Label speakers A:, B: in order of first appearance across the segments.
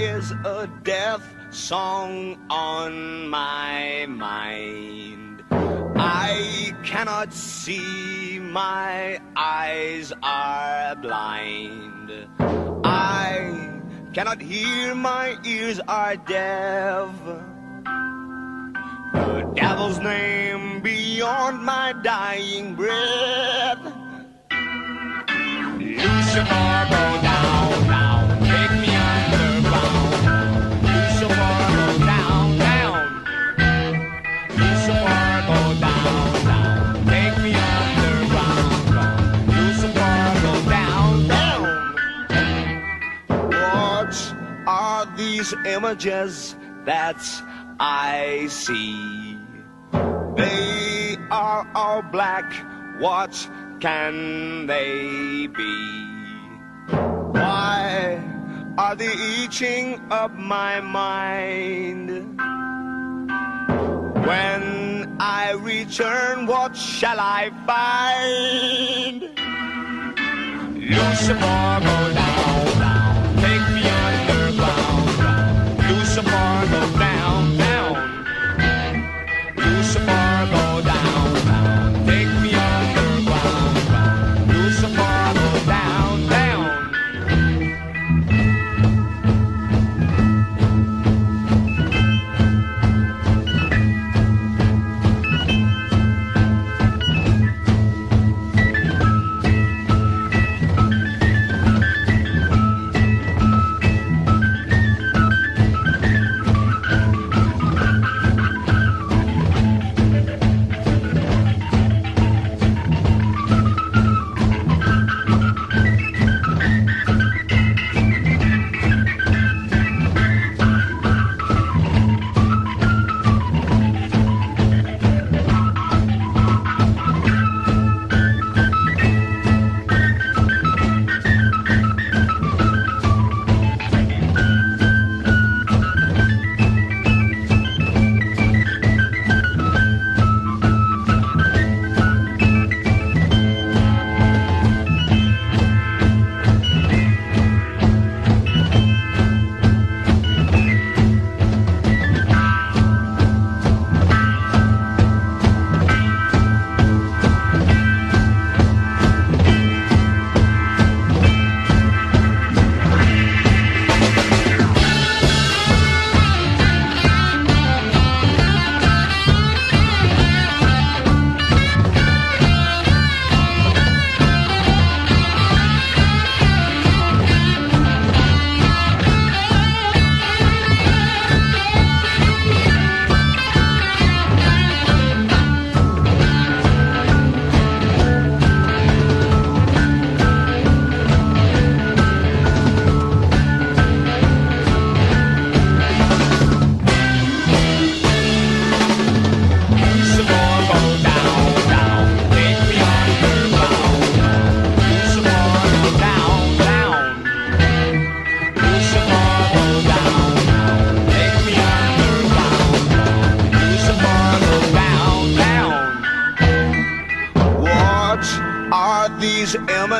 A: is a death song on my mind. I cannot see, my eyes are blind. I cannot hear, my ears are deaf. The devil's name beyond my dying breath. Lucifer, images that I see? They are all black. What can they be? Why are they eating up my mind? When I return, what shall I find? Lucifer, go down,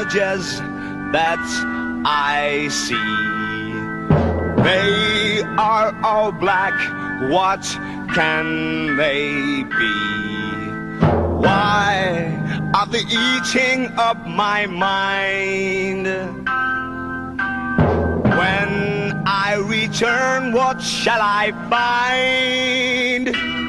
A: images that I see? They are all black. What can they be? Why are they eating up my mind? When I return, what shall I find?